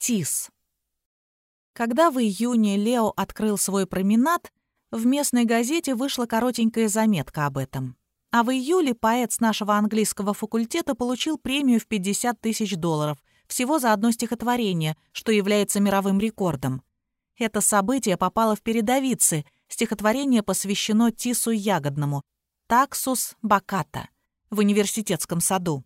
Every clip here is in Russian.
Тис. Когда в июне Лео открыл свой променад, в местной газете вышла коротенькая заметка об этом. А в июле поэт с нашего английского факультета получил премию в 50 тысяч долларов всего за одно стихотворение, что является мировым рекордом. Это событие попало в передовицы. Стихотворение посвящено Тису Ягодному «Таксус Баката» в университетском саду.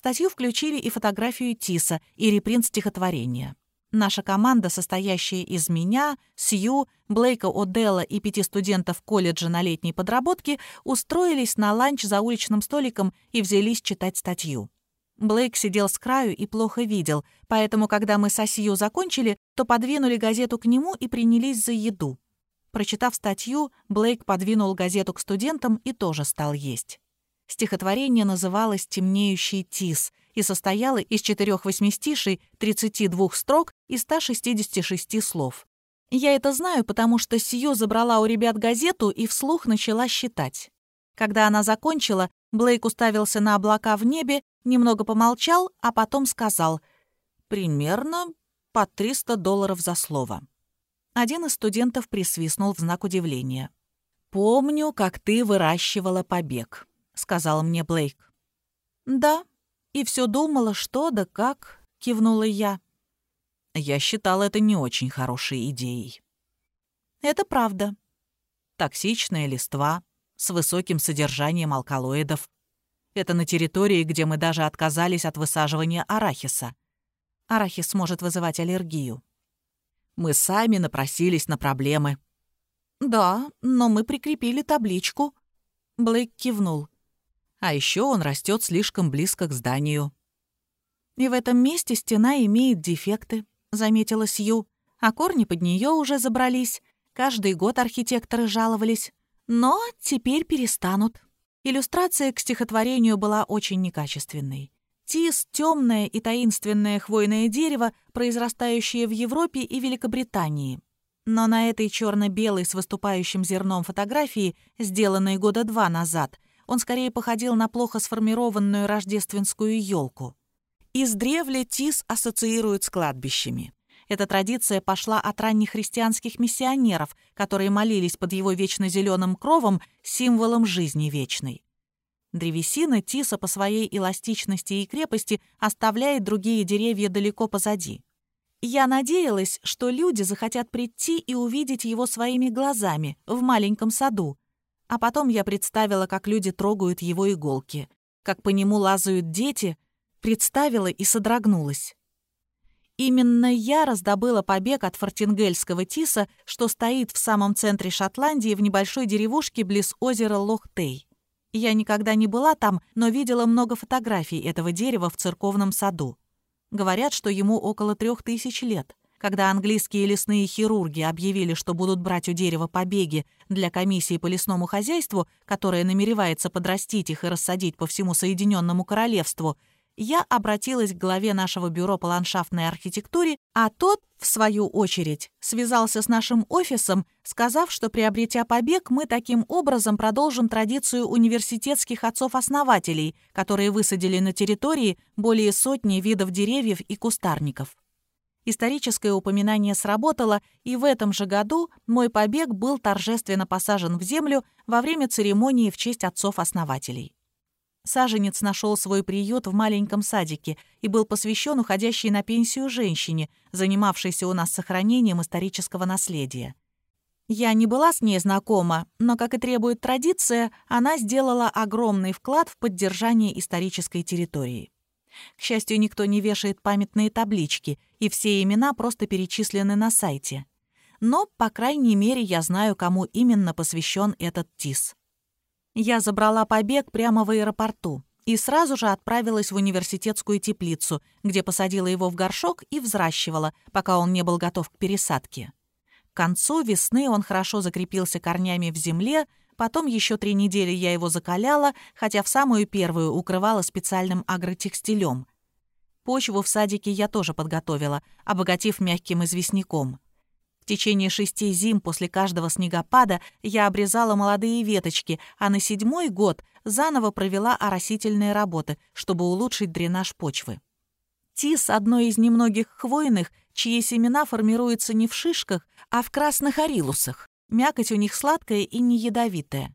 Статью включили и фотографию Тиса, и репринт стихотворения. Наша команда, состоящая из меня, Сью, Блейка О'Делла и пяти студентов колледжа на летней подработке, устроились на ланч за уличным столиком и взялись читать статью. Блейк сидел с краю и плохо видел, поэтому, когда мы со Сью закончили, то подвинули газету к нему и принялись за еду. Прочитав статью, Блейк подвинул газету к студентам и тоже стал есть. Стихотворение называлось «Темнеющий тис» и состояло из четырех восьмистишей, 32 строк и 166 слов. Я это знаю, потому что Сью забрала у ребят газету и вслух начала считать. Когда она закончила, Блейк уставился на облака в небе, немного помолчал, а потом сказал «Примерно по 300 долларов за слово». Один из студентов присвистнул в знак удивления. «Помню, как ты выращивала побег», — сказал мне Блейк. «Да, и все думала, что да как», — кивнула я. Я считал это не очень хорошей идеей. Это правда. Токсичная листва с высоким содержанием алкалоидов. Это на территории, где мы даже отказались от высаживания арахиса. Арахис может вызывать аллергию. Мы сами напросились на проблемы. Да, но мы прикрепили табличку. Блейк кивнул. А еще он растет слишком близко к зданию. И в этом месте стена имеет дефекты. — заметила Сью. «А корни под нее уже забрались. Каждый год архитекторы жаловались. Но теперь перестанут». Иллюстрация к стихотворению была очень некачественной. Тис — темное и таинственное хвойное дерево, произрастающее в Европе и Великобритании. Но на этой черно-белой с выступающим зерном фотографии, сделанной года два назад, он скорее походил на плохо сформированную рождественскую елку. Издревле тис ассоциируют с кладбищами. Эта традиция пошла от ранних христианских миссионеров, которые молились под его вечно зеленым кровом, символом жизни вечной. Древесина тиса по своей эластичности и крепости оставляет другие деревья далеко позади. Я надеялась, что люди захотят прийти и увидеть его своими глазами в маленьком саду. А потом я представила, как люди трогают его иголки, как по нему лазают дети — представила и содрогнулась. Именно я раздобыла побег от фортингельского тиса, что стоит в самом центре Шотландии в небольшой деревушке близ озера Лох-Тей. Я никогда не была там, но видела много фотографий этого дерева в церковном саду. Говорят, что ему около трех тысяч лет. Когда английские лесные хирурги объявили, что будут брать у дерева побеги для комиссии по лесному хозяйству, которая намеревается подрастить их и рассадить по всему Соединенному Королевству, я обратилась к главе нашего бюро по ландшафтной архитектуре, а тот, в свою очередь, связался с нашим офисом, сказав, что, приобретя побег, мы таким образом продолжим традицию университетских отцов-основателей, которые высадили на территории более сотни видов деревьев и кустарников. Историческое упоминание сработало, и в этом же году мой побег был торжественно посажен в землю во время церемонии в честь отцов-основателей. Саженец нашел свой приют в маленьком садике и был посвящен уходящей на пенсию женщине, занимавшейся у нас сохранением исторического наследия. Я не была с ней знакома, но, как и требует традиция, она сделала огромный вклад в поддержание исторической территории. К счастью, никто не вешает памятные таблички, и все имена просто перечислены на сайте. Но, по крайней мере, я знаю, кому именно посвящен этот ТИС. Я забрала побег прямо в аэропорту и сразу же отправилась в университетскую теплицу, где посадила его в горшок и взращивала, пока он не был готов к пересадке. К концу весны он хорошо закрепился корнями в земле, потом еще три недели я его закаляла, хотя в самую первую укрывала специальным агротекстилем. Почву в садике я тоже подготовила, обогатив мягким известняком течение шести зим после каждого снегопада я обрезала молодые веточки, а на седьмой год заново провела оросительные работы, чтобы улучшить дренаж почвы. Тис — одно из немногих хвойных, чьи семена формируются не в шишках, а в красных арилусах. Мякоть у них сладкая и не ядовитая.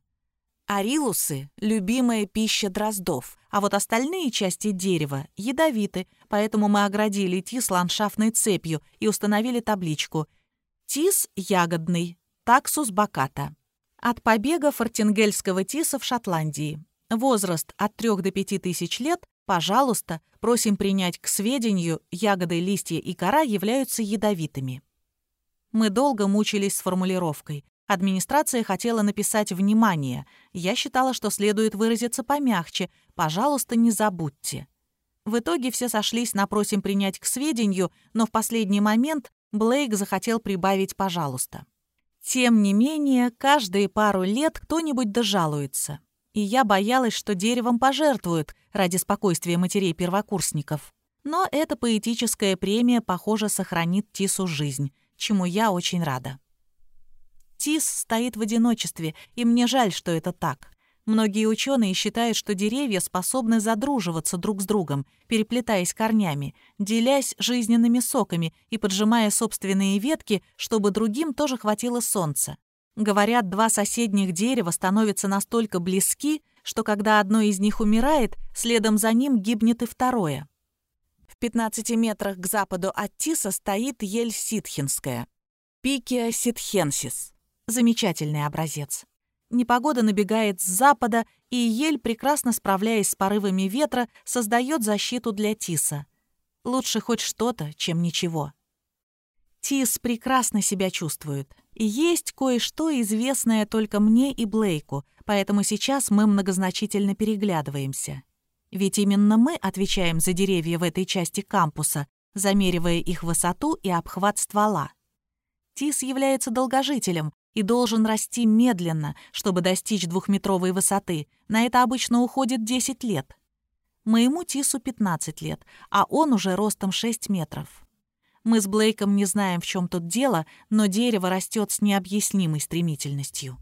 Арилусы — любимая пища дроздов, а вот остальные части дерева ядовиты, поэтому мы оградили тис ландшафтной цепью и установили табличку «Тис ягодный, таксус баката». От побега фортингельского тиса в Шотландии. Возраст от 3 до 5 тысяч лет, пожалуйста, просим принять к сведению, ягоды, листья и кора являются ядовитыми. Мы долго мучились с формулировкой. Администрация хотела написать «внимание». Я считала, что следует выразиться помягче. «Пожалуйста, не забудьте». В итоге все сошлись на «просим принять к сведению», но в последний момент Блейк захотел прибавить «пожалуйста». Тем не менее, каждые пару лет кто-нибудь дожалуется. И я боялась, что деревом пожертвуют ради спокойствия матерей-первокурсников. Но эта поэтическая премия, похоже, сохранит Тису жизнь, чему я очень рада. Тис стоит в одиночестве, и мне жаль, что это так. Многие ученые считают, что деревья способны задруживаться друг с другом, переплетаясь корнями, делясь жизненными соками и поджимая собственные ветки, чтобы другим тоже хватило солнца. Говорят, два соседних дерева становятся настолько близки, что когда одно из них умирает, следом за ним гибнет и второе. В 15 метрах к западу от Тиса стоит ель ситхинская, Пикия ситхенсис. Замечательный образец. Непогода набегает с запада, и ель, прекрасно справляясь с порывами ветра, создает защиту для Тиса. Лучше хоть что-то, чем ничего. Тис прекрасно себя чувствует. И есть кое-что, известное только мне и Блейку, поэтому сейчас мы многозначительно переглядываемся. Ведь именно мы отвечаем за деревья в этой части кампуса, замеривая их высоту и обхват ствола. Тис является долгожителем, и должен расти медленно, чтобы достичь двухметровой высоты. На это обычно уходит 10 лет. Моему Тису 15 лет, а он уже ростом 6 метров. Мы с Блейком не знаем, в чем тут дело, но дерево растет с необъяснимой стремительностью.